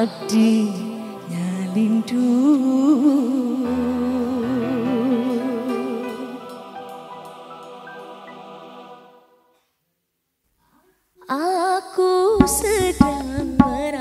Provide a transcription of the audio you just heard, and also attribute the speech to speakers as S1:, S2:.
S1: nandah tulu Iwa tikanu aku nakasahan abdi nyalindu Aku sedang merasa